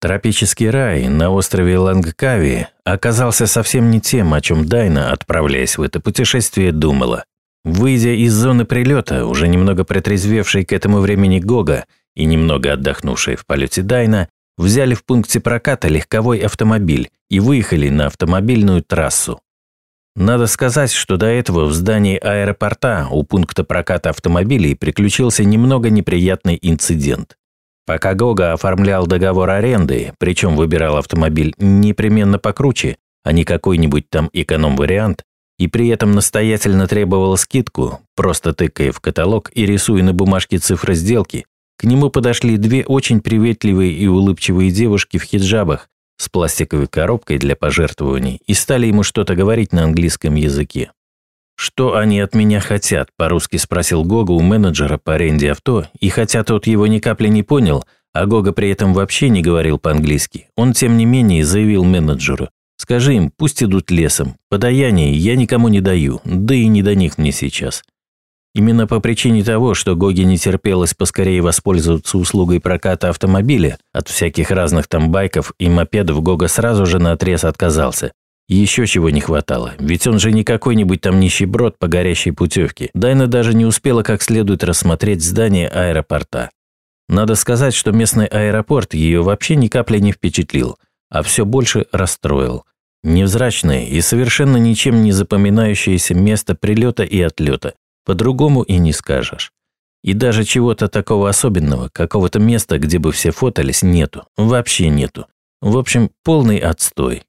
Тропический рай на острове Лангкави оказался совсем не тем, о чем Дайна, отправляясь в это путешествие, думала. Выйдя из зоны прилета, уже немного протрезвевший к этому времени Гога и немного отдохнувший в полете Дайна, взяли в пункте проката легковой автомобиль и выехали на автомобильную трассу. Надо сказать, что до этого в здании аэропорта у пункта проката автомобилей приключился немного неприятный инцидент. Пока Гога оформлял договор аренды, причем выбирал автомобиль непременно покруче, а не какой-нибудь там эконом-вариант, и при этом настоятельно требовал скидку, просто тыкая в каталог и рисуя на бумажке цифры сделки, к нему подошли две очень приветливые и улыбчивые девушки в хиджабах с пластиковой коробкой для пожертвований и стали ему что-то говорить на английском языке. «Что они от меня хотят?» – по-русски спросил Гога у менеджера по аренде авто, и хотя тот его ни капли не понял, а Гога при этом вообще не говорил по-английски, он тем не менее заявил менеджеру, «Скажи им, пусть идут лесом, подаяние я никому не даю, да и не до них мне сейчас». Именно по причине того, что Гоге не терпелось поскорее воспользоваться услугой проката автомобиля, от всяких разных там байков и мопедов Гога сразу же на отрез еще чего не хватало, ведь он же не какой-нибудь там нищеброд по горящей путевке. Дайна даже не успела как следует рассмотреть здание аэропорта. Надо сказать, что местный аэропорт ее вообще ни капли не впечатлил, а все больше расстроил. Невзрачное и совершенно ничем не запоминающееся место прилета и отлета. По-другому и не скажешь. И даже чего-то такого особенного, какого-то места, где бы все фотались, нету. Вообще нету. В общем, полный отстой.